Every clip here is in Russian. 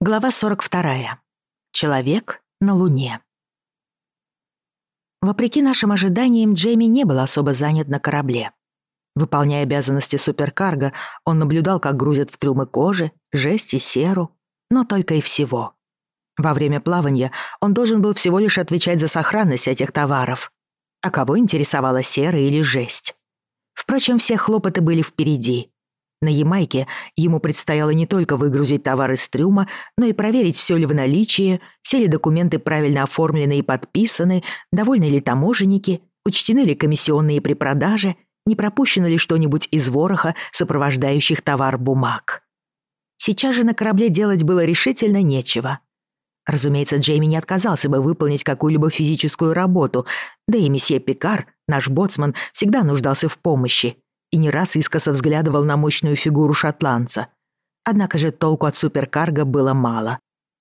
Глава 42. Человек на Луне. Вопреки нашим ожиданиям, Джейми не был особо занят на корабле. Выполняя обязанности суперкарго, он наблюдал, как грузят в трюмы кожи, жесть и серу, но только и всего. Во время плавания он должен был всего лишь отвечать за сохранность этих товаров. А кого интересовала сера или жесть? Впрочем, все хлопоты были впереди. На Ямайке ему предстояло не только выгрузить товар из трюма, но и проверить, все ли в наличии, все ли документы правильно оформлены и подписаны, довольны ли таможенники, учтены ли комиссионные при продаже, не пропущено ли что-нибудь из вороха, сопровождающих товар бумаг. Сейчас же на корабле делать было решительно нечего. Разумеется, Джейми не отказался бы выполнить какую-либо физическую работу, да и месье Пикар, наш боцман, всегда нуждался в помощи, и не раз искоса взглядывал на мощную фигуру шотландца. Однако же толку от суперкарга было мало.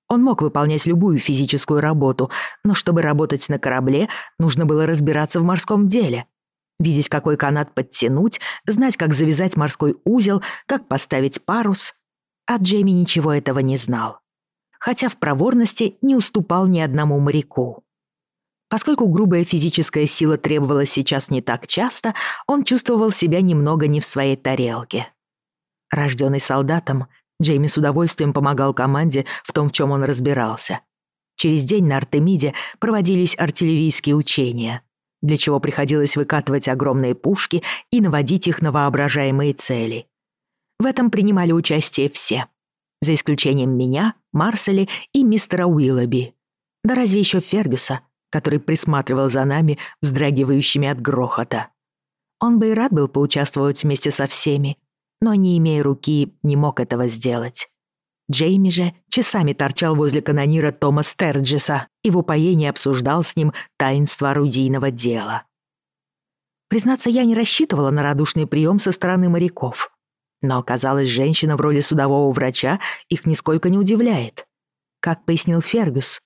Он мог выполнять любую физическую работу, но чтобы работать на корабле, нужно было разбираться в морском деле. Видеть, какой канат подтянуть, знать, как завязать морской узел, как поставить парус. А Джейми ничего этого не знал. Хотя в проворности не уступал ни одному моряку. Поскольку грубая физическая сила требовалась сейчас не так часто, он чувствовал себя немного не в своей тарелке. Рожденный солдатом, Джейми с удовольствием помогал команде в том, в чем он разбирался. Через день на Артемиде проводились артиллерийские учения, для чего приходилось выкатывать огромные пушки и наводить их на воображаемые цели. В этом принимали участие все, за исключением меня, Марсели и мистера Уиллоби. Да разве еще Фергюса, который присматривал за нами, вздрагивающими от грохота. Он бы и рад был поучаствовать вместе со всеми, но, не имея руки, не мог этого сделать. Джейми же часами торчал возле канонира Тома Стерджеса и в упоении обсуждал с ним таинство орудийного дела. Признаться, я не рассчитывала на радушный прием со стороны моряков. Но оказалось, женщина в роли судового врача их нисколько не удивляет. Как пояснил Фергюс,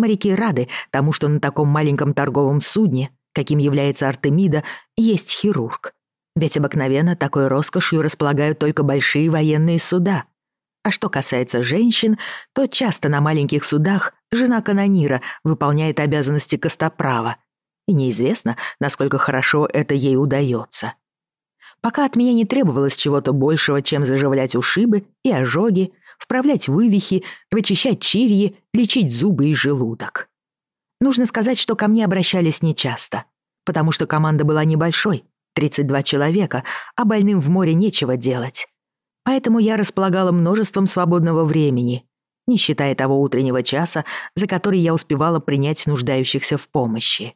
Моряки рады тому, что на таком маленьком торговом судне, каким является Артемида, есть хирург. Ведь обыкновенно такой роскошью располагают только большие военные суда. А что касается женщин, то часто на маленьких судах жена канонира выполняет обязанности костоправа. И неизвестно, насколько хорошо это ей удается. Пока от меня не требовалось чего-то большего, чем заживлять ушибы и ожоги, вправлять вывихи, вычищать чирьи, лечить зубы и желудок. Нужно сказать, что ко мне обращались нечасто, потому что команда была небольшой, 32 человека, а больным в море нечего делать. Поэтому я располагала множеством свободного времени, не считая того утреннего часа, за который я успевала принять нуждающихся в помощи.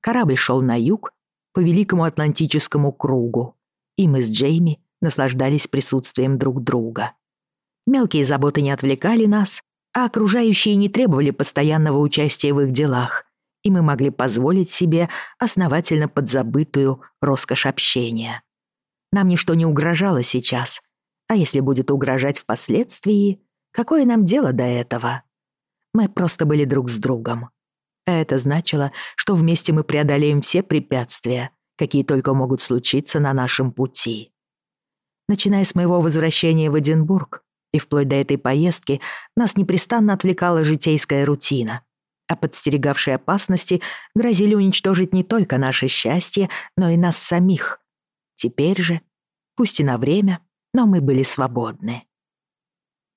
Корабль шел на юг, по Великому Атлантическому кругу, и мы с Джейми наслаждались присутствием друг друга. Мелкие заботы не отвлекали нас, а окружающие не требовали постоянного участия в их делах, и мы могли позволить себе основательно подзабытую роскошь общения. Нам ничто не угрожало сейчас, а если будет угрожать впоследствии, какое нам дело до этого? Мы просто были друг с другом. А это значило, что вместе мы преодолеем все препятствия, какие только могут случиться на нашем пути. Начиная с моего возвращения в Эдинбург, и вплоть до этой поездки нас непрестанно отвлекала житейская рутина, а подстерегавшие опасности грозили уничтожить не только наше счастье, но и нас самих. Теперь же, пусть и на время, но мы были свободны.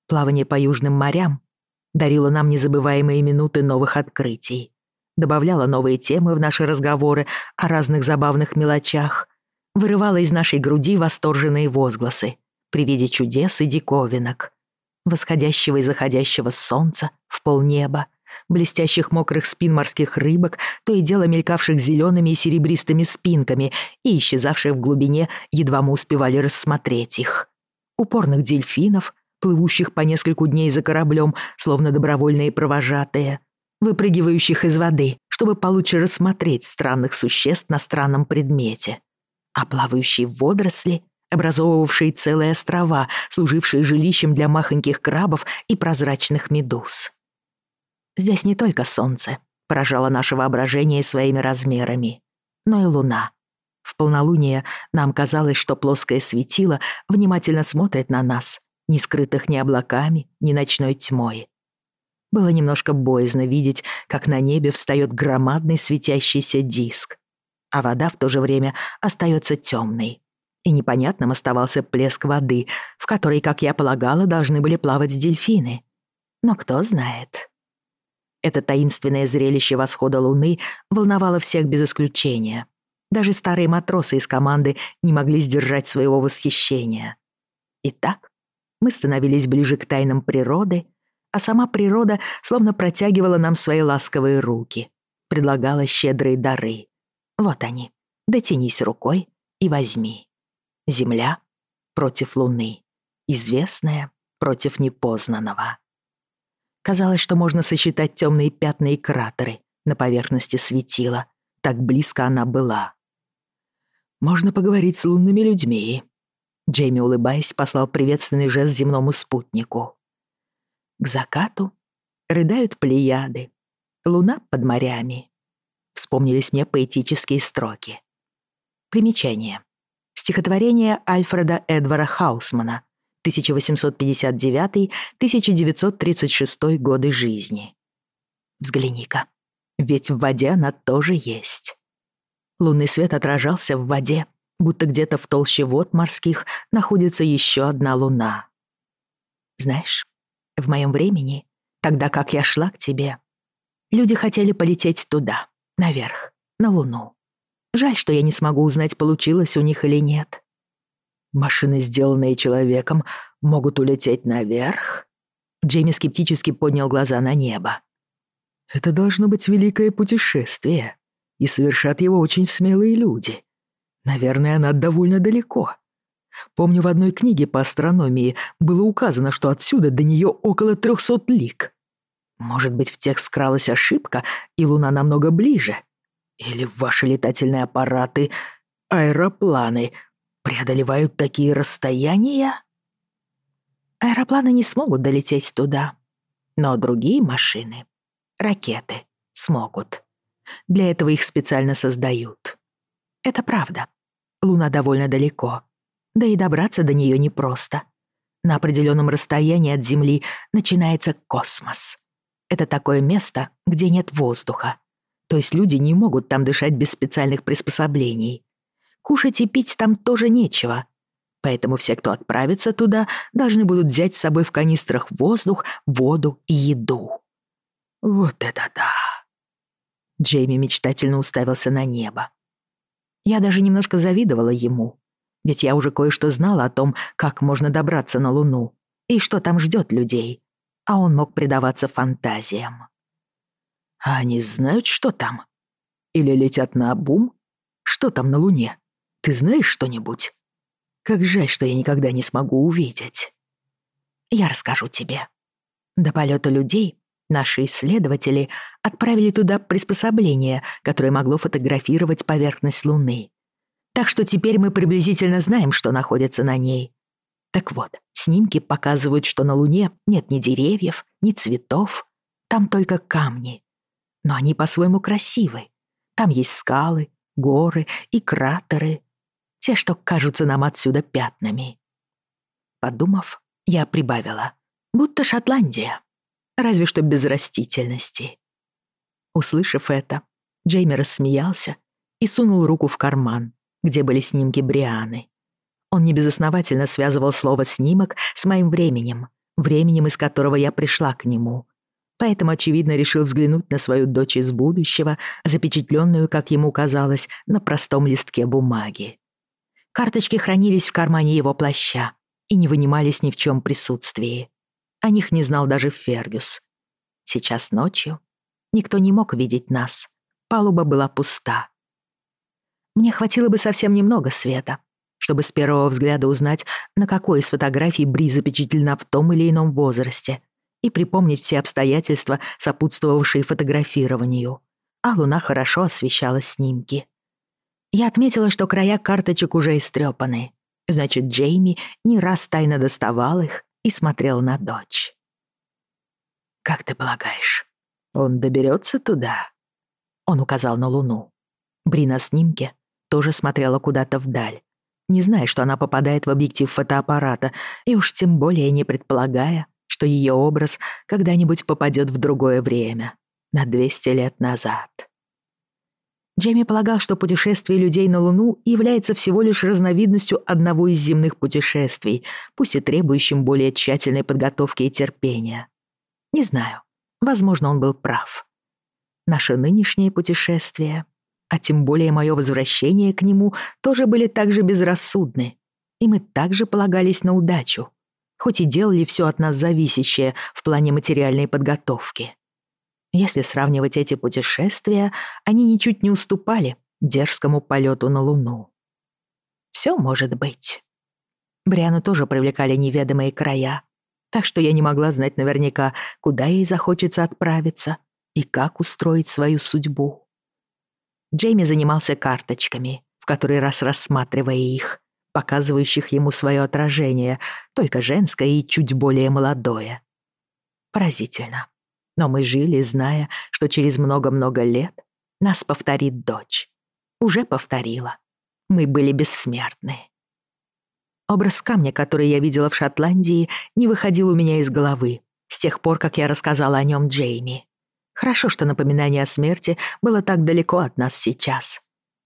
Плавание по южным морям дарило нам незабываемые минуты новых открытий, добавляло новые темы в наши разговоры о разных забавных мелочах, вырывало из нашей груди восторженные возгласы — при виде чудес и диковинок, восходящего и заходящего солнца в полнеба, блестящих мокрых спин морских рыбок, то и дело мелькавших зелеными и серебристыми спинками и исчезавших в глубине, едва мы успевали рассмотреть их. Упорных дельфинов, плывущих по нескольку дней за кораблем, словно добровольные провожатые, выпрыгивающих из воды, чтобы получше рассмотреть странных существ на странном предмете. А плавающие водоросли образовывавшие целые острова, служившие жилищем для махоньких крабов и прозрачных медуз. Здесь не только солнце поражало наше воображение своими размерами, но и луна. В полнолуние нам казалось, что плоское светило внимательно смотрит на нас, не скрытых ни облаками, ни ночной тьмой. Было немножко боязно видеть, как на небе встает громадный светящийся диск, а вода в то же время остается темной. И непонятным оставался плеск воды, в которой, как я полагала, должны были плавать дельфины. Но кто знает. Это таинственное зрелище восхода луны волновало всех без исключения. Даже старые матросы из команды не могли сдержать своего восхищения. Итак, мы становились ближе к тайнам природы, а сама природа словно протягивала нам свои ласковые руки, предлагала щедрые дары. Вот они, дотянись рукой и возьми. Земля против Луны, известная против непознанного. Казалось, что можно сосчитать темные пятна и кратеры на поверхности светила. Так близко она была. «Можно поговорить с лунными людьми», Джейми, улыбаясь, послал приветственный жест земному спутнику. К закату рыдают плеяды, луна под морями. Вспомнились мне поэтические строки. Примечание. Стихотворение Альфреда Эдвара Хаусмана, 1859-1936 годы жизни. Взгляни-ка, ведь в воде она тоже есть. Лунный свет отражался в воде, будто где-то в толще вод морских находится еще одна луна. Знаешь, в моем времени, тогда как я шла к тебе, люди хотели полететь туда, наверх, на луну. Жаль, что я не смогу узнать, получилось у них или нет. Машины, сделанные человеком, могут улететь наверх? Джейми скептически поднял глаза на небо. Это должно быть великое путешествие, и совершат его очень смелые люди. Наверное, она довольно далеко. Помню, в одной книге по астрономии было указано, что отсюда до нее около трехсот лиг. Может быть, в текст скралась ошибка, и Луна намного ближе? Или ваши летательные аппараты, аэропланы, преодолевают такие расстояния? Аэропланы не смогут долететь туда, но другие машины, ракеты, смогут. Для этого их специально создают. Это правда. Луна довольно далеко. Да и добраться до нее непросто. На определенном расстоянии от Земли начинается космос. Это такое место, где нет воздуха. То есть люди не могут там дышать без специальных приспособлений. Кушать и пить там тоже нечего. Поэтому все, кто отправится туда, должны будут взять с собой в канистрах воздух, воду и еду. Вот это да! Джейми мечтательно уставился на небо. Я даже немножко завидовала ему, ведь я уже кое-что знала о том, как можно добраться на Луну и что там ждет людей, а он мог предаваться фантазиям. А они знают, что там? Или летят на бум? Что там на Луне? Ты знаешь что-нибудь? Как жаль, что я никогда не смогу увидеть. Я расскажу тебе. До полета людей Наши исследователи отправили туда приспособление, которое могло фотографировать поверхность Луны. Так что теперь мы приблизительно знаем, что находится на ней. Так вот, снимки показывают, что на Луне нет ни деревьев, ни цветов. Там только камни. Но они по-своему красивы. Там есть скалы, горы и кратеры. Те, что кажутся нам отсюда пятнами. Подумав, я прибавила. Будто Шотландия разве что без растительности. Услышав это, Джейми рассмеялся и сунул руку в карман, где были снимки Брианы. Он небезосновательно связывал слово «снимок» с моим временем, временем, из которого я пришла к нему. Поэтому, очевидно, решил взглянуть на свою дочь из будущего, запечатленную, как ему казалось, на простом листке бумаги. Карточки хранились в кармане его плаща и не вынимались ни в чем присутствии. О них не знал даже Фергюс. Сейчас ночью никто не мог видеть нас. Палуба была пуста. Мне хватило бы совсем немного света, чтобы с первого взгляда узнать, на какой из фотографий Бри запечатлена в том или ином возрасте, и припомнить все обстоятельства, сопутствовавшие фотографированию. А луна хорошо освещала снимки. Я отметила, что края карточек уже истрепаны. Значит, Джейми не раз тайно доставал их и смотрел на дочь. «Как ты полагаешь, он доберется туда?» Он указал на луну. Бри на снимке тоже смотрела куда-то вдаль, не зная, что она попадает в объектив фотоаппарата, и уж тем более не предполагая, что ее образ когда-нибудь попадет в другое время, на 200 лет назад. Джейми полагал, что путешествие людей на Луну является всего лишь разновидностью одного из земных путешествий, пусть и требующим более тщательной подготовки и терпения. Не знаю, возможно, он был прав. Наше нынешнее путешествие, а тем более мое возвращение к нему, тоже были так же безрассудны, и мы также полагались на удачу, хоть и делали все от нас зависящее в плане материальной подготовки. Если сравнивать эти путешествия, они ничуть не уступали дерзкому полету на Луну. Все может быть. Бриану тоже привлекали неведомые края, так что я не могла знать наверняка, куда ей захочется отправиться и как устроить свою судьбу. Джейми занимался карточками, в который раз рассматривая их, показывающих ему свое отражение, только женское и чуть более молодое. Поразительно. Но мы жили, зная, что через много-много лет нас повторит дочь. Уже повторила. Мы были бессмертны. Образ камня, который я видела в Шотландии, не выходил у меня из головы с тех пор, как я рассказала о нем Джейми. Хорошо, что напоминание о смерти было так далеко от нас сейчас.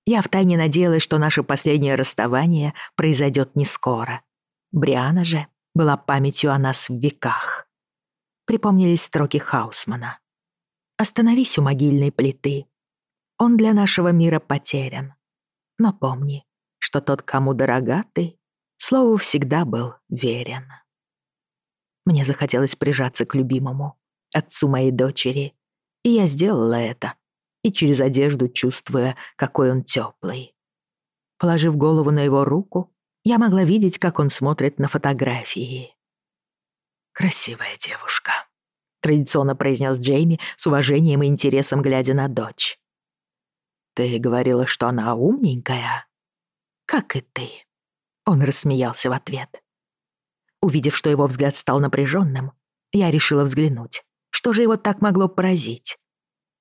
Я втайне надеялась, что наше последнее расставание произойдет не скоро. Бриана же была памятью о нас в веках припомнились строки Хаусмана. «Остановись у могильной плиты. Он для нашего мира потерян. Но помни, что тот, кому дорога ты, слову всегда был верен». Мне захотелось прижаться к любимому, отцу моей дочери, и я сделала это, и через одежду чувствуя, какой он теплый. Положив голову на его руку, я могла видеть, как он смотрит на фотографии. «Красивая девушка», — традиционно произнес Джейми с уважением и интересом, глядя на дочь. «Ты говорила, что она умненькая?» «Как и ты», — он рассмеялся в ответ. Увидев, что его взгляд стал напряженным, я решила взглянуть. Что же его так могло поразить?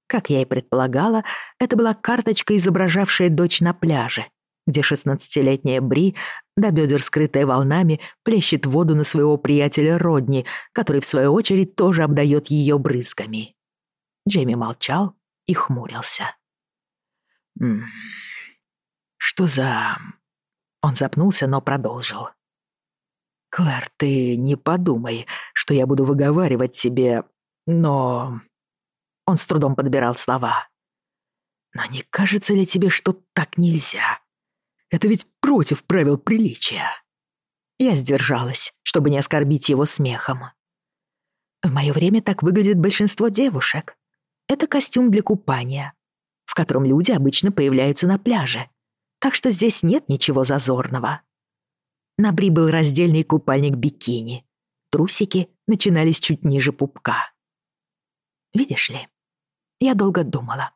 Как я и предполагала, это была карточка, изображавшая дочь на пляже, где шестнадцатилетняя Бри, до бедер скрытая волнами, плещет воду на своего приятеля Родни, который, в свою очередь, тоже обдает ее брызгами. Джейми молчал и хмурился. «М -м, «Что за...» Он запнулся, но продолжил. «Клэр, ты не подумай, что я буду выговаривать тебе, но...» Он с трудом подбирал слова. «Но не кажется ли тебе, что так нельзя?» Это ведь против правил приличия. Я сдержалась, чтобы не оскорбить его смехом. В мое время так выглядит большинство девушек. Это костюм для купания, в котором люди обычно появляются на пляже. Так что здесь нет ничего зазорного. На Бри был раздельный купальник бикини. Трусики начинались чуть ниже пупка. Видишь ли, я долго думала,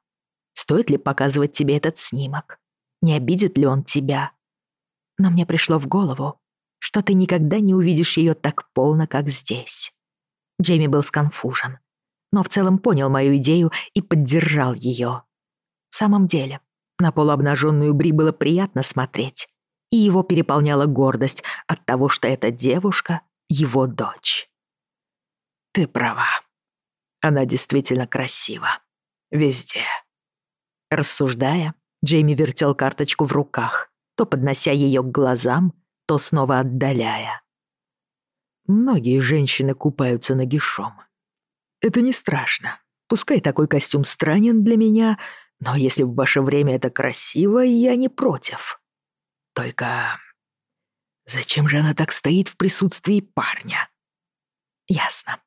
стоит ли показывать тебе этот снимок не обидит ли он тебя. Но мне пришло в голову, что ты никогда не увидишь ее так полно, как здесь. Джейми был сконфужен, но в целом понял мою идею и поддержал ее. В самом деле, на полуобнаженную Бри было приятно смотреть, и его переполняла гордость от того, что эта девушка — его дочь. Ты права. Она действительно красива. Везде. Рассуждая, Джейми вертел карточку в руках, то поднося ее к глазам, то снова отдаляя. Многие женщины купаются нагишом. Это не страшно. Пускай такой костюм странен для меня, но если в ваше время это красиво, я не против. Только зачем же она так стоит в присутствии парня? Ясно.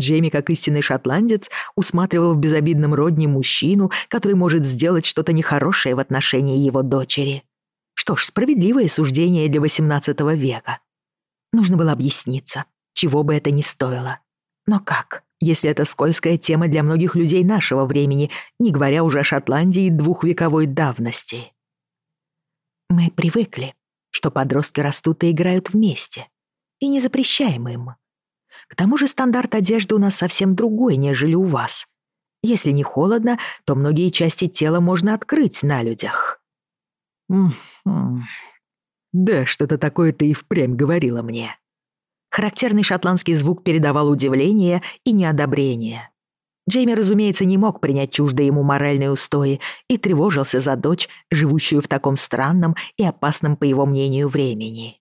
Джейми, как истинный шотландец, усматривал в безобидном родне мужчину, который может сделать что-то нехорошее в отношении его дочери. Что ж, справедливое суждение для XVIII века. Нужно было объясниться, чего бы это ни стоило. Но как, если это скользкая тема для многих людей нашего времени, не говоря уже о Шотландии двухвековой давности? Мы привыкли, что подростки растут и играют вместе, и не запрещаем им. К тому же стандарт одежды у нас совсем другой, нежели у вас. Если не холодно, то многие части тела можно открыть на людях. «Да, что-то такое ты и впрямь говорила мне». Характерный шотландский звук передавал удивление и неодобрение. Джейми, разумеется, не мог принять чуждые ему моральные устои и тревожился за дочь, живущую в таком странном и опасном, по его мнению, времени.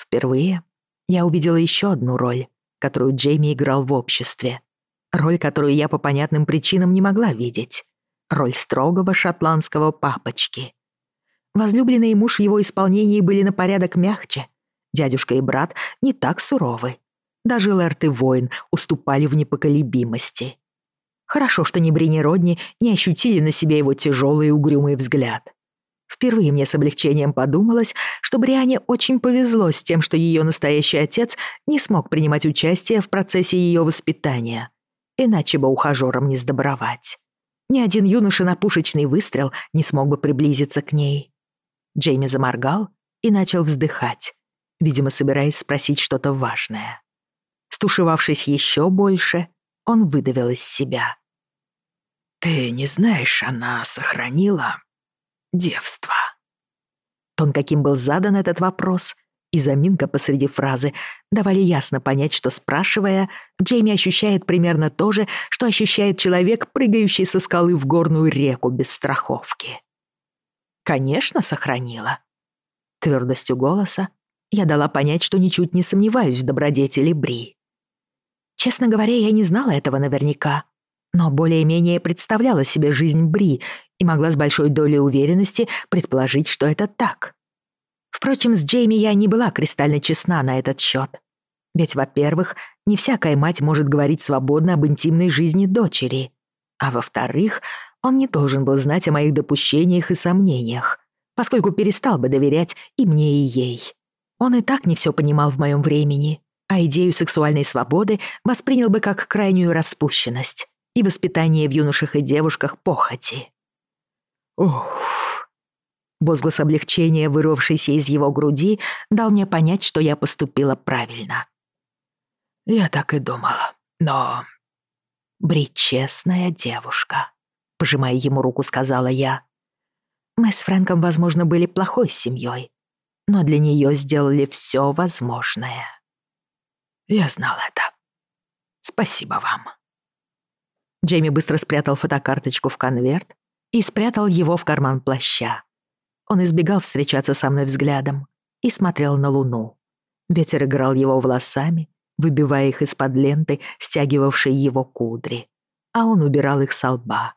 Впервые я увидела еще одну роль, которую Джейми играл в обществе. Роль, которую я по понятным причинам не могла видеть. Роль строгого шотландского папочки. Возлюбленный муж в его исполнении были на порядок мягче. Дядюшка и брат не так суровы. Даже Лэрт и воин уступали в непоколебимости. Хорошо, что ни Бри, ни Родни не ощутили на себе его тяжелый и угрюмый взгляд. Впервые мне с облегчением подумалось, что Бриане очень повезло с тем, что ее настоящий отец не смог принимать участие в процессе ее воспитания. Иначе бы ухажерам не сдобровать. Ни один юноша на пушечный выстрел не смог бы приблизиться к ней. Джейми заморгал и начал вздыхать, видимо, собираясь спросить что-то важное. Стушевавшись еще больше, он выдавил из себя. «Ты не знаешь, она сохранила девство?» Тон, каким был задан этот вопрос, и заминка посреди фразы давали ясно понять, что, спрашивая, Джейми ощущает примерно то же, что ощущает человек, прыгающий со скалы в горную реку без страховки. Конечно, сохранила. Твердостью голоса я дала понять, что ничуть не сомневаюсь в добродетели Бри. Честно говоря, я не знала этого наверняка, но более-менее представляла себе жизнь Бри и могла с большой долей уверенности предположить, что это так. Впрочем, с Джейми я не была кристально честна на этот счет. Ведь, во-первых, не всякая мать может говорить свободно об интимной жизни дочери. А во-вторых, он не должен был знать о моих допущениях и сомнениях, поскольку перестал бы доверять и мне, и ей. Он и так не все понимал в моем времени, а идею сексуальной свободы воспринял бы как крайнюю распущенность и воспитание в юношах и девушках похоти. Уф. Возглас облегчения, вырвавшийся из его груди, дал мне понять, что я поступила правильно. Я так и думала, но... Бри честная девушка. Пожимая ему руку, сказала я. Мы с Фрэнком, возможно, были плохой семьей, но для нее сделали все возможное. Я знал это. Спасибо вам. Джейми быстро спрятал фотокарточку в конверт и спрятал его в карман плаща. Он избегал встречаться со мной взглядом и смотрел на луну. Ветер играл его волосами, выбивая их из-под ленты, стягивавшей его кудри, а он убирал их со лба.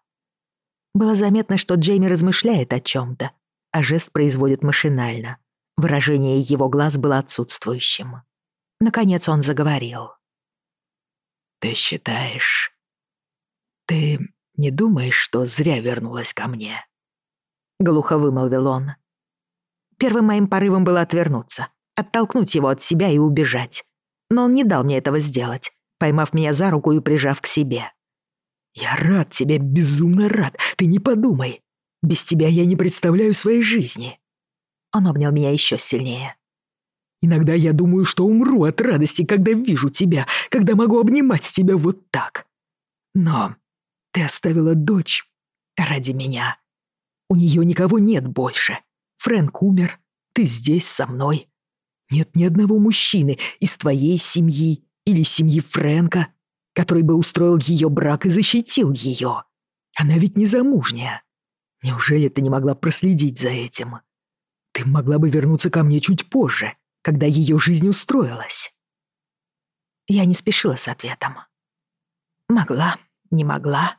Было заметно, что Джейми размышляет о чем-то, а жест производит машинально. Выражение его глаз было отсутствующим. Наконец он заговорил. «Ты считаешь... Ты не думаешь, что зря вернулась ко мне?» Глухо вымолвил он. Первым моим порывом было отвернуться, оттолкнуть его от себя и убежать. Но он не дал мне этого сделать, поймав меня за руку и прижав к себе. «Я рад тебе, безумно рад, ты не подумай. Без тебя я не представляю своей жизни». Он обнял меня еще сильнее. «Иногда я думаю, что умру от радости, когда вижу тебя, когда могу обнимать тебя вот так. Но ты оставила дочь ради меня. У нее никого нет больше. Фрэнк умер, ты здесь со мной. Нет ни одного мужчины из твоей семьи или семьи Фрэнка, который бы устроил ее брак и защитил ее. Она ведь не замужняя. Неужели ты не могла проследить за этим? Ты могла бы вернуться ко мне чуть позже, когда ее жизнь устроилась. Я не спешила с ответом. Могла, не могла.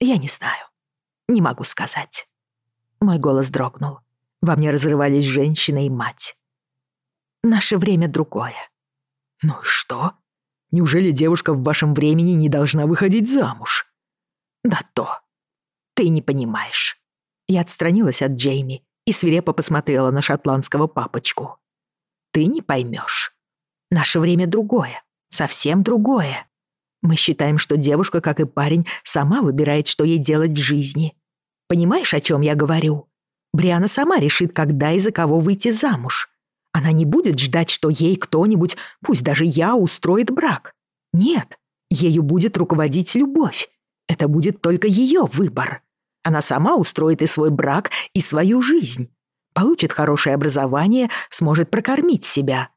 Я не знаю. Не могу сказать. Мой голос дрогнул. Во мне разрывались женщина и мать. Наше время другое. Ну и что? Неужели девушка в вашем времени не должна выходить замуж? Да то. Ты не понимаешь. Я отстранилась от Джейми и свирепо посмотрела на шотландского папочку. Ты не поймешь. Наше время другое. Совсем другое. Мы считаем, что девушка, как и парень, сама выбирает, что ей делать в жизни. Понимаешь, о чем я говорю? Бриана сама решит, когда и за кого выйти замуж. Она не будет ждать, что ей кто-нибудь, пусть даже я, устроит брак. Нет, ею будет руководить любовь. Это будет только ее выбор. Она сама устроит и свой брак, и свою жизнь. получит хорошее образование, сможет прокормить себя.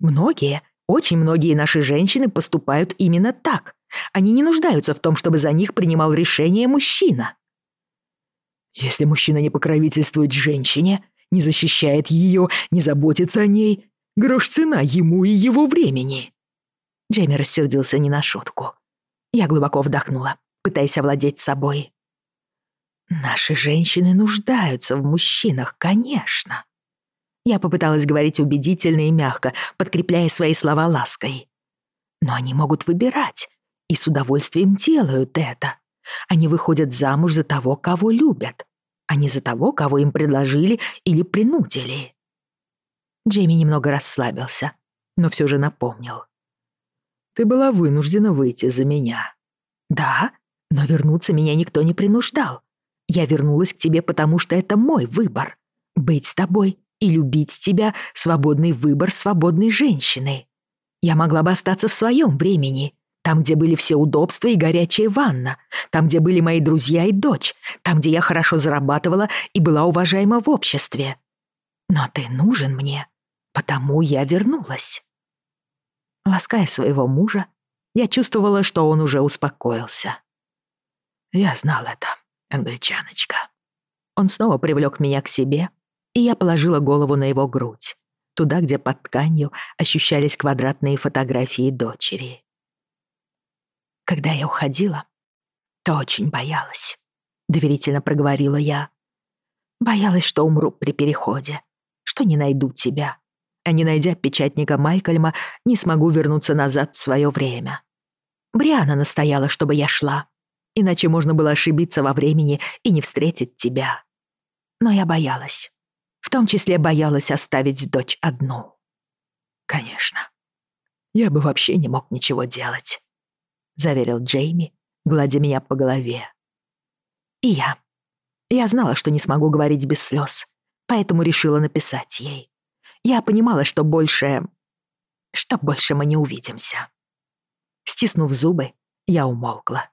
Многие, очень многие наши женщины поступают именно так. Они не нуждаются в том, чтобы за них принимал решение мужчина. Если мужчина не покровительствует женщине, не защищает ее, не заботится о ней, грош цена ему и его времени. Джейми рассердился не на шутку. Я глубоко вдохнула, пытаясь овладеть собой. Наши женщины нуждаются в мужчинах, конечно. Я попыталась говорить убедительно и мягко, подкрепляя свои слова лаской. Но они могут выбирать и с удовольствием делают это. Они выходят замуж за того, кого любят, а не за того, кого им предложили или принудили. Джейми немного расслабился, но все же напомнил. «Ты была вынуждена выйти за меня». «Да, но вернуться меня никто не принуждал. Я вернулась к тебе, потому что это мой выбор. Быть с тобой и любить тебя — свободный выбор свободной женщины. Я могла бы остаться в своем времени, там, где были все удобства и горячая ванна, там, где были мои друзья и дочь, там, где я хорошо зарабатывала и была уважаема в обществе. Но ты нужен мне, потому я вернулась. Лаская своего мужа, я чувствовала, что он уже успокоился. Я знал это англичаночка». Он снова привлёк меня к себе, и я положила голову на его грудь, туда, где под тканью ощущались квадратные фотографии дочери. Когда я уходила, то очень боялась, доверительно проговорила я. Боялась, что умру при переходе, что не найду тебя, а не найдя печатника Малькольма, не смогу вернуться назад в своё время. Бриана настояла, чтобы я шла, иначе можно было ошибиться во времени и не встретить тебя. Но я боялась. В том числе боялась оставить дочь одну. Конечно. Я бы вообще не мог ничего делать, заверил Джейми, гладя меня по голове. И я. Я знала, что не смогу говорить без слез, поэтому решила написать ей. Я понимала, что больше... что больше мы не увидимся. Стиснув зубы, я умолкла.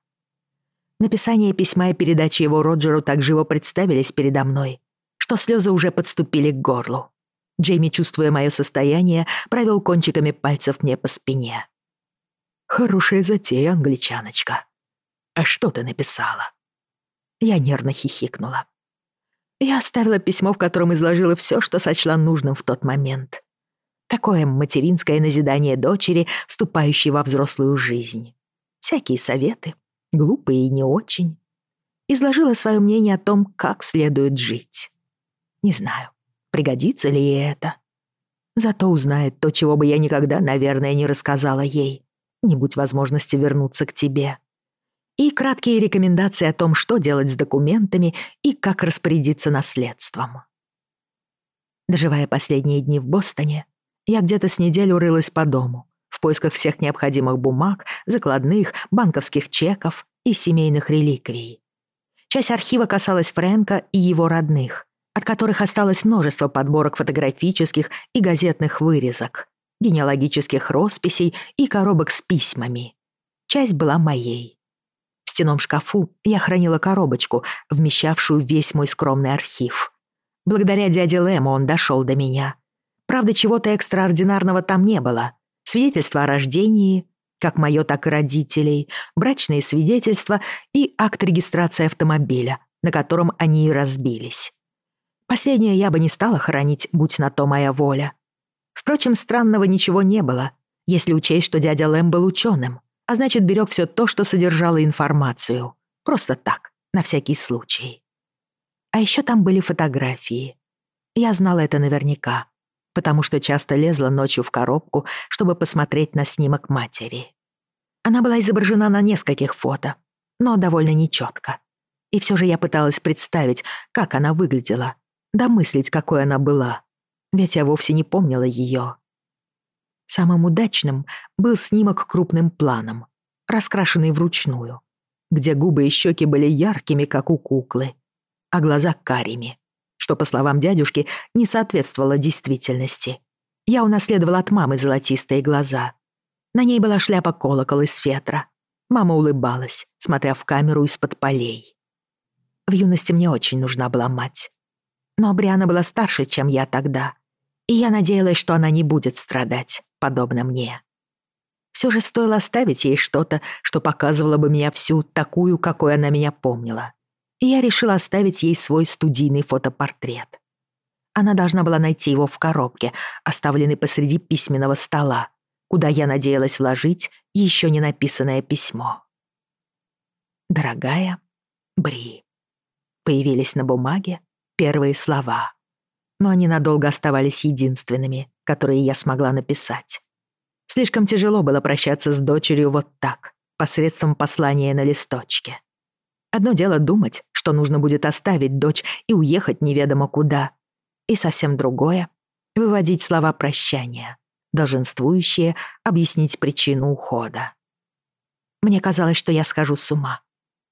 Написание письма и передача его Роджеру так живо представились передо мной, что слезы уже подступили к горлу. Джейми, чувствуя мое состояние, провел кончиками пальцев мне по спине. «Хорошая затея, англичаночка. А что ты написала?» Я нервно хихикнула. Я оставила письмо, в котором изложила все, что сочла нужным в тот момент. Такое материнское назидание дочери, вступающей во взрослую жизнь. Всякие советы, глупые и не очень, изложила свое мнение о том, как следует жить. Не знаю, пригодится ли ей это. Зато узнает то, чего бы я никогда, наверное, не рассказала ей, не будь возможности вернуться к тебе. И краткие рекомендации о том, что делать с документами и как распорядиться наследством. Доживая последние дни в Бостоне, я где-то с неделю рылась по дому, в поисках всех необходимых бумаг, закладных, банковских чеков и семейных реликвий. Часть архива касалась Фрэнка и его родных, от которых осталось множество подборок фотографических и газетных вырезок, генеалогических росписей и коробок с письмами. Часть была моей. В стеном шкафу я хранила коробочку, вмещавшую весь мой скромный архив. Благодаря дяде Лэму он дошел до меня. Правда, чего-то экстраординарного там не было — свидетельство о рождении, как мое, так и родителей, брачные свидетельства и акт регистрации автомобиля, на котором они и разбились. Последнее я бы не стала хранить, будь на то моя воля. Впрочем, странного ничего не было, если учесть, что дядя Лэм был ученым, а значит, берег все то, что содержало информацию. Просто так, на всякий случай. А еще там были фотографии. Я знала это наверняка, потому что часто лезла ночью в коробку, чтобы посмотреть на снимок матери. Она была изображена на нескольких фото, но довольно нечётко. И все же я пыталась представить, как она выглядела, домыслить, какой она была, ведь я вовсе не помнила её. Самым удачным был снимок крупным планом, раскрашенный вручную, где губы и щеки были яркими, как у куклы, а глаза карими что, по словам дядюшки, не соответствовало действительности. Я унаследовала от мамы золотистые глаза. На ней была шляпа-колокол из фетра. Мама улыбалась, смотря в камеру из-под полей. В юности мне очень нужна была мать. Но Бриана была старше, чем я тогда, и я надеялась, что она не будет страдать, подобно мне. Все же стоило оставить ей что-то, что показывало бы меня всю такую, какой она меня помнила. И я решила оставить ей свой студийный фотопортрет. Она должна была найти его в коробке, оставленной посреди письменного стола, куда я надеялась вложить еще не написанное письмо. «Дорогая Бри». Появились на бумаге первые слова, но они надолго оставались единственными, которые я смогла написать. Слишком тяжело было прощаться с дочерью вот так, посредством послания на листочке. Одно дело думать, что нужно будет оставить дочь и уехать неведомо куда, и совсем другое — выводить слова прощания, долженствующие объяснить причину ухода. Мне казалось, что я схожу с ума.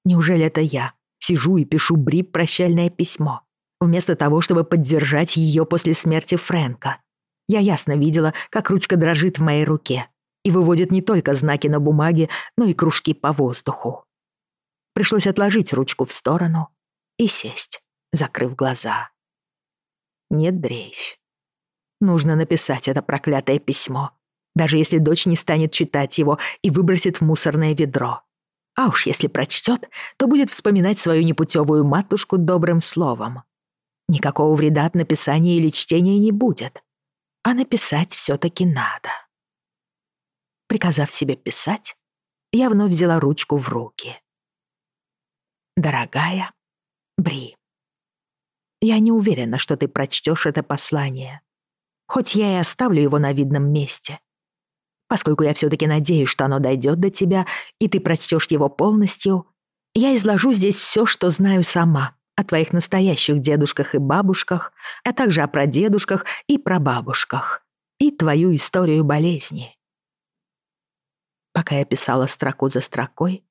Неужели это я сижу и пишу Бри прощальное письмо, вместо того, чтобы поддержать ее после смерти Фрэнка? Я ясно видела, как ручка дрожит в моей руке и выводит не только знаки на бумаге, но и кружки по воздуху. Пришлось отложить ручку в сторону и сесть, закрыв глаза. Нет, дрейфь. Нужно написать это проклятое письмо, даже если дочь не станет читать его и выбросит в мусорное ведро. А уж если прочтет, то будет вспоминать свою непутевую матушку добрым словом. Никакого вреда от написания или чтения не будет а написать все-таки надо. Приказав себе писать, я вновь взяла ручку в руки. Дорогая Бри, я не уверена, что ты прочтешь это послание, хоть я и оставлю его на видном месте. Поскольку я все-таки надеюсь, что оно дойдет до тебя, и ты прочтешь его полностью, я изложу здесь все, что знаю сама, о твоих настоящих дедушках и бабушках, а также о прадедушках и прабабушках, и твою историю болезни. Пока я писала строку за строкой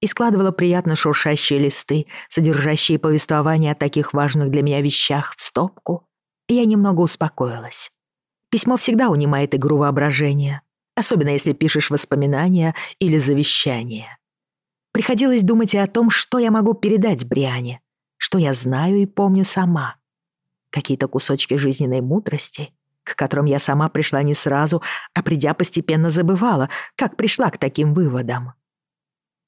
и складывала приятно шуршащие листы, содержащие повествование о таких важных для меня вещах в стопку, я немного успокоилась. Письмо всегда унимает игру воображения, особенно если пишешь воспоминания или завещание. Приходилось думать и о том, что я могу передать Бриане, что я знаю и помню сама. Какие-то кусочки жизненной мудрости, к которым я сама пришла не сразу, а придя постепенно забывала, как пришла к таким выводам.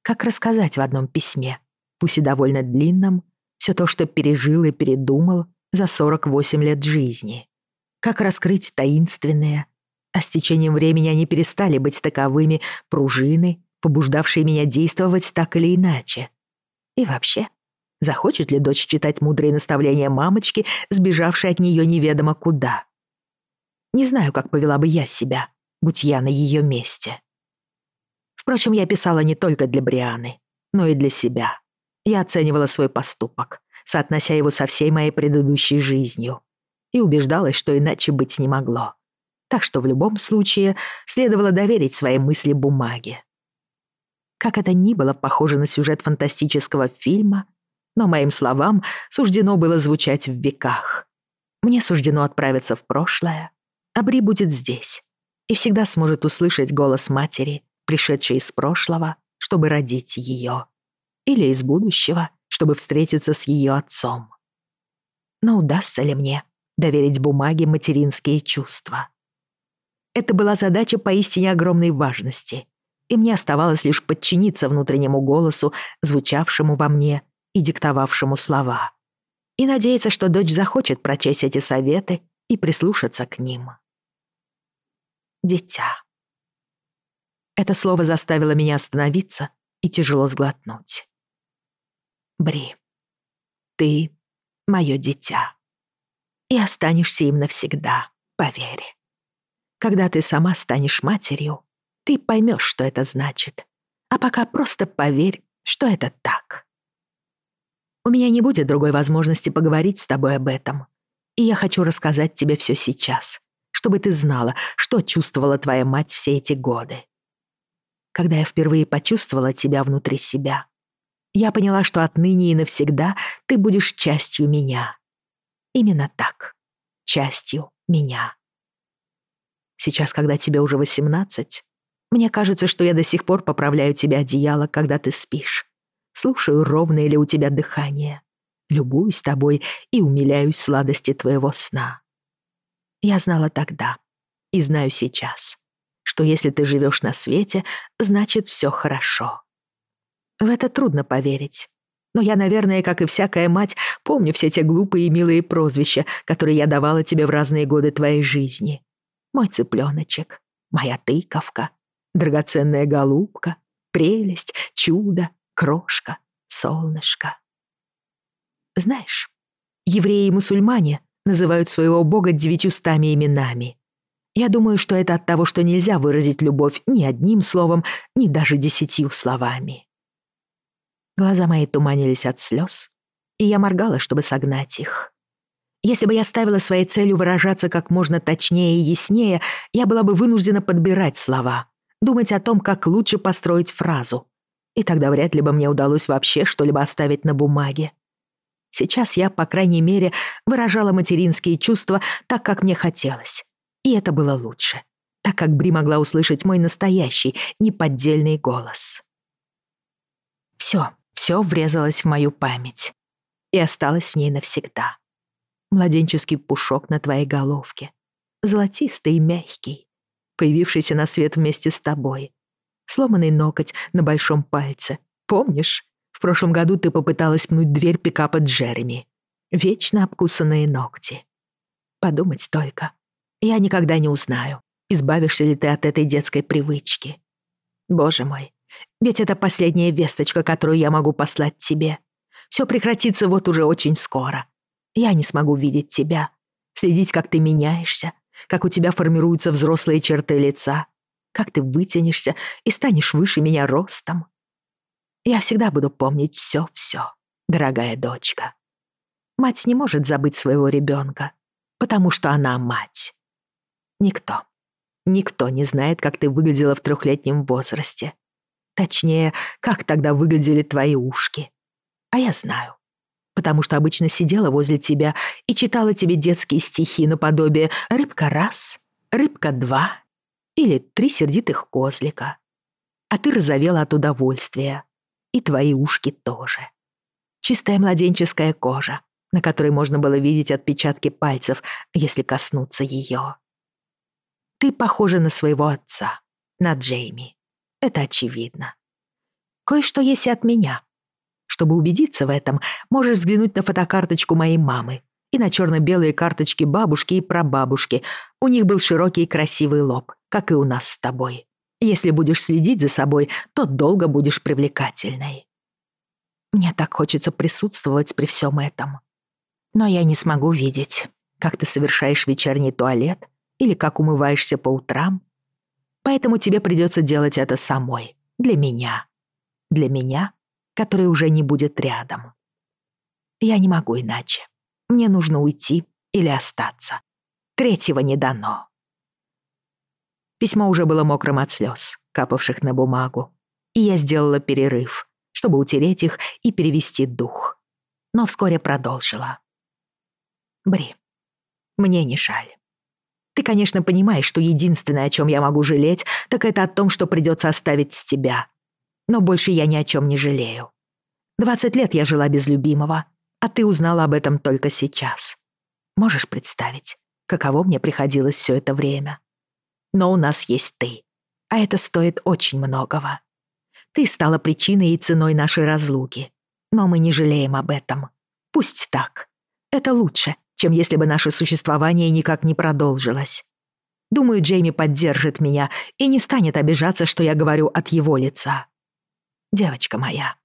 Как рассказать в одном письме, пусть и довольно длинном, все то, что пережил и передумал за 48 лет жизни? Как раскрыть таинственные, а с течением времени они перестали быть таковыми пружины, побуждавшие меня действовать так или иначе? И вообще, Захочет ли дочь читать мудрые наставления мамочки, сбежавшей от нее неведомо куда? Не знаю, как повела бы я себя, будь я на ее месте. Впрочем, я писала не только для Брианы, но и для себя. Я оценивала свой поступок, соотнося его со всей моей предыдущей жизнью, и убеждалась, что иначе быть не могло. Так что в любом случае следовало доверить свои мысли бумаге. Как это ни было похоже на сюжет фантастического фильма, но моим словам суждено было звучать в веках. Мне суждено отправиться в прошлое, а Бри будет здесь и всегда сможет услышать голос матери, пришедшей из прошлого, чтобы родить ее, или из будущего, чтобы встретиться с ее отцом. Но удастся ли мне доверить бумаге материнские чувства? Это была задача поистине огромной важности, и мне оставалось лишь подчиниться внутреннему голосу, звучавшему во мне и диктовавшему слова, и надеяться, что дочь захочет прочесть эти советы и прислушаться к ним. Дитя. Это слово заставило меня остановиться и тяжело сглотнуть. Бри, ты — мое дитя. И останешься им навсегда, поверь. Когда ты сама станешь матерью, ты поймешь, что это значит. А пока просто поверь, что это так. У меня не будет другой возможности поговорить с тобой об этом. И я хочу рассказать тебе все сейчас, чтобы ты знала, что чувствовала твоя мать все эти годы. Когда я впервые почувствовала тебя внутри себя, я поняла, что отныне и навсегда ты будешь частью меня. Именно так, частью меня. Сейчас, когда тебе уже 18, мне кажется, что я до сих пор поправляю тебе одеяло, когда ты спишь слушаю, ровное ли у тебя дыхание, любуюсь тобой и умиляюсь сладости твоего сна. Я знала тогда и знаю сейчас, что если ты живешь на свете, значит все хорошо. В это трудно поверить. Но я, наверное, как и всякая мать, помню все те глупые и милые прозвища, которые я давала тебе в разные годы твоей жизни. Мой цыпленочек, моя тыковка, драгоценная голубка, прелесть, чудо, крошка, солнышко. Знаешь, евреи и мусульмане называют своего бога девятьюстами именами. Я думаю, что это от того, что нельзя выразить любовь ни одним словом, ни даже десятью словами. Глаза мои туманились от слез, и я моргала, чтобы согнать их. Если бы я ставила своей целью выражаться как можно точнее и яснее, я была бы вынуждена подбирать слова, думать о том, как лучше построить фразу. И тогда вряд ли бы мне удалось вообще что-либо оставить на бумаге. Сейчас я, по крайней мере, выражала материнские чувства так, как мне хотелось. И это было лучше, так как Бри могла услышать мой настоящий, неподдельный голос. Все, все врезалось в мою память и осталось в ней навсегда. Младенческий пушок на твоей головке, золотистый и мягкий, появившийся на свет вместе с тобой, сломанный ноготь на большом пальце. Помнишь, в прошлом году ты попыталась пнуть дверь пикапа Джереми. Вечно обкусанные ногти. Подумать только, я никогда не узнаю, избавишься ли ты от этой детской привычки. Боже мой, ведь это последняя весточка, которую я могу послать тебе. Все прекратится вот уже очень скоро. Я не смогу видеть тебя, следить, как ты меняешься, как у тебя формируются взрослые черты лица, как ты вытянешься и станешь выше меня ростом. Я всегда буду помнить все-все, дорогая дочка. Мать не может забыть своего ребенка, потому что она мать. Никто, никто не знает, как ты выглядела в трехлетнем возрасте. Точнее, как тогда выглядели твои ушки. А я знаю, потому что обычно сидела возле тебя и читала тебе детские стихи наподобие «Рыбка раз», «Рыбка два» или «Три сердитых козлика». А ты разовела от удовольствия. И твои ушки тоже. Чистая младенческая кожа, на которой можно было видеть отпечатки пальцев, если коснуться ее. Ты похожа на своего отца, на Джейми. Это очевидно. Кое-что есть и от меня. Чтобы убедиться в этом, можешь взглянуть на фотокарточку моей мамы и на черно-белые карточки бабушки и прабабушки. У них был широкий и красивый лоб, как и у нас с тобой. Если будешь следить за собой, то долго будешь привлекательной. Мне так хочется присутствовать при всем этом. Но я не смогу видеть, как ты совершаешь вечерний туалет или как умываешься по утрам. Поэтому тебе придется делать это самой, для меня. Для меня, который уже не будет рядом. Я не могу иначе. Мне нужно уйти или остаться. Третьего не дано. Письмо уже было мокрым от слез, капавших на бумагу, и я сделала перерыв, чтобы утереть их и перевести дух. Но вскоре продолжила. Бри, мне не жаль. Ты, конечно, понимаешь, что единственное, о чем я могу жалеть, так это о том, что придется оставить с тебя. Но больше я ни о чем не жалею. Двадцать лет я жила без любимого, а ты узнала об этом только сейчас. Можешь представить, каково мне приходилось все это время? Но у нас есть ты, а это стоит очень многого. Ты стала причиной и ценой нашей разлуки, но мы не жалеем об этом. Пусть так. Это лучше, чем если бы наше существование никак не продолжилось. Думаю, Джейми поддержит меня и не станет обижаться, что я говорю от его лица. Девочка моя,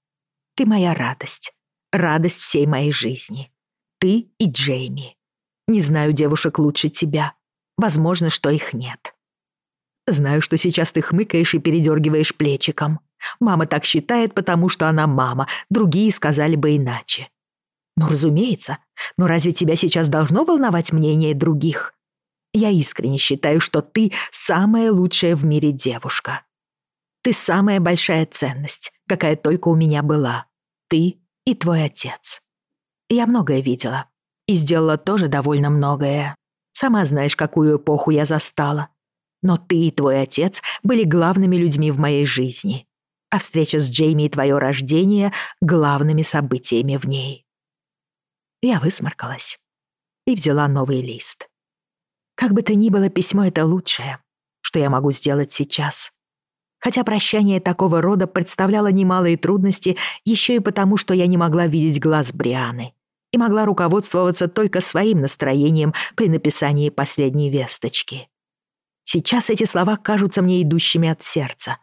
ты моя радость, радость всей моей жизни. Ты и Джейми. Не знаю девушек лучше тебя. Возможно, что их нет. Знаю, что сейчас ты хмыкаешь и передергиваешь плечиком. Мама так считает, потому что она мама, другие сказали бы иначе. Ну, разумеется. Но разве тебя сейчас должно волновать мнение других? Я искренне считаю, что ты самая лучшая в мире девушка. Ты самая большая ценность, какая только у меня была. Ты и твой отец. Я многое видела. И сделала тоже довольно многое. Сама знаешь, какую эпоху я застала. Но ты и твой отец были главными людьми в моей жизни. А встреча с Джейми и твое рождение — главными событиями в ней. Я высморкалась и взяла новый лист. Как бы то ни было, письмо — это лучшее, что я могу сделать сейчас. Хотя прощание такого рода представляло немалые трудности еще и потому, что я не могла видеть глаз Брианы и могла руководствоваться только своим настроением при написании последней весточки. Сейчас эти слова кажутся мне идущими от сердца.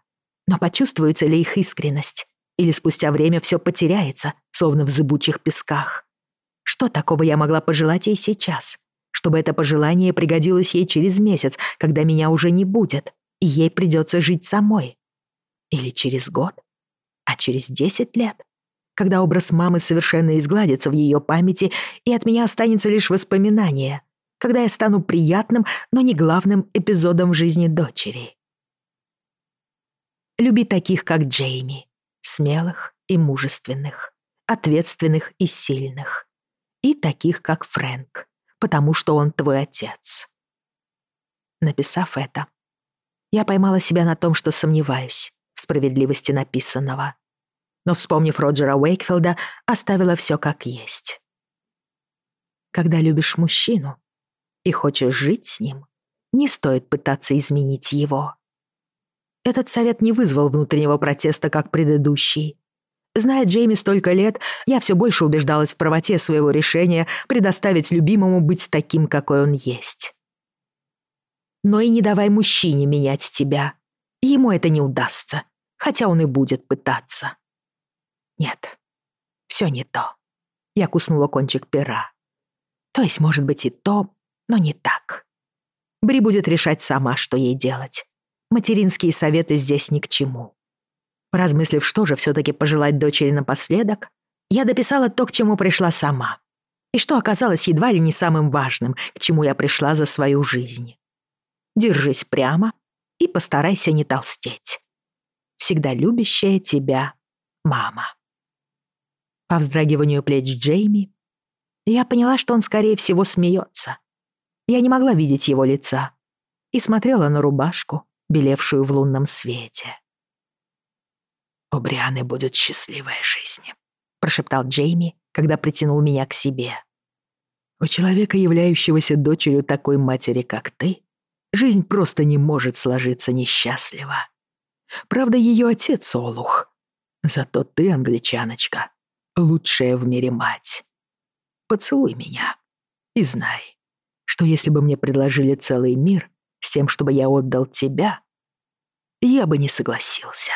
Но почувствуется ли их искренность? Или спустя время все потеряется, словно в зыбучих песках? Что такого я могла пожелать ей сейчас? Чтобы это пожелание пригодилось ей через месяц, когда меня уже не будет, и ей придется жить самой. Или через год? А через десять лет? Когда образ мамы совершенно изгладится в ее памяти, и от меня останется лишь воспоминание — когда я стану приятным, но не главным эпизодом в жизни дочери. Люби таких, как Джейми, смелых и мужественных, ответственных и сильных, и таких, как Фрэнк, потому что он твой отец. Написав это, я поймала себя на том, что сомневаюсь в справедливости написанного. Но, вспомнив Роджера Уэйкфилда, оставила все как есть. Когда любишь мужчину, и хочешь жить с ним, не стоит пытаться изменить его. Этот совет не вызвал внутреннего протеста, как предыдущий. Зная Джейми столько лет, я все больше убеждалась в правоте своего решения предоставить любимому быть таким, какой он есть. Но и не давай мужчине менять тебя. Ему это не удастся, хотя он и будет пытаться. Нет, все не то. Я куснула кончик пера. То есть, может быть, и то, но не так. Бри будет решать сама, что ей делать. Материнские советы здесь ни к чему. Размыслив, что же все-таки пожелать дочери напоследок, я дописала то, к чему пришла сама. И что оказалось едва ли не самым важным, к чему я пришла за свою жизнь. Держись прямо и постарайся не толстеть. Всегда любящая тебя мама. По вздрагиванию плеч Джейми я поняла, что он, скорее всего, смеется. Я не могла видеть его лица и смотрела на рубашку, белевшую в лунном свете. «У Брианы будет счастливая жизнь», — прошептал Джейми, когда притянул меня к себе. «У человека, являющегося дочерью такой матери, как ты, жизнь просто не может сложиться несчастливо. Правда, ее отец Олух. Зато ты, англичаночка, лучшая в мире мать. Поцелуй меня и знай, что если бы мне предложили целый мир с тем, чтобы я отдал тебя, я бы не согласился.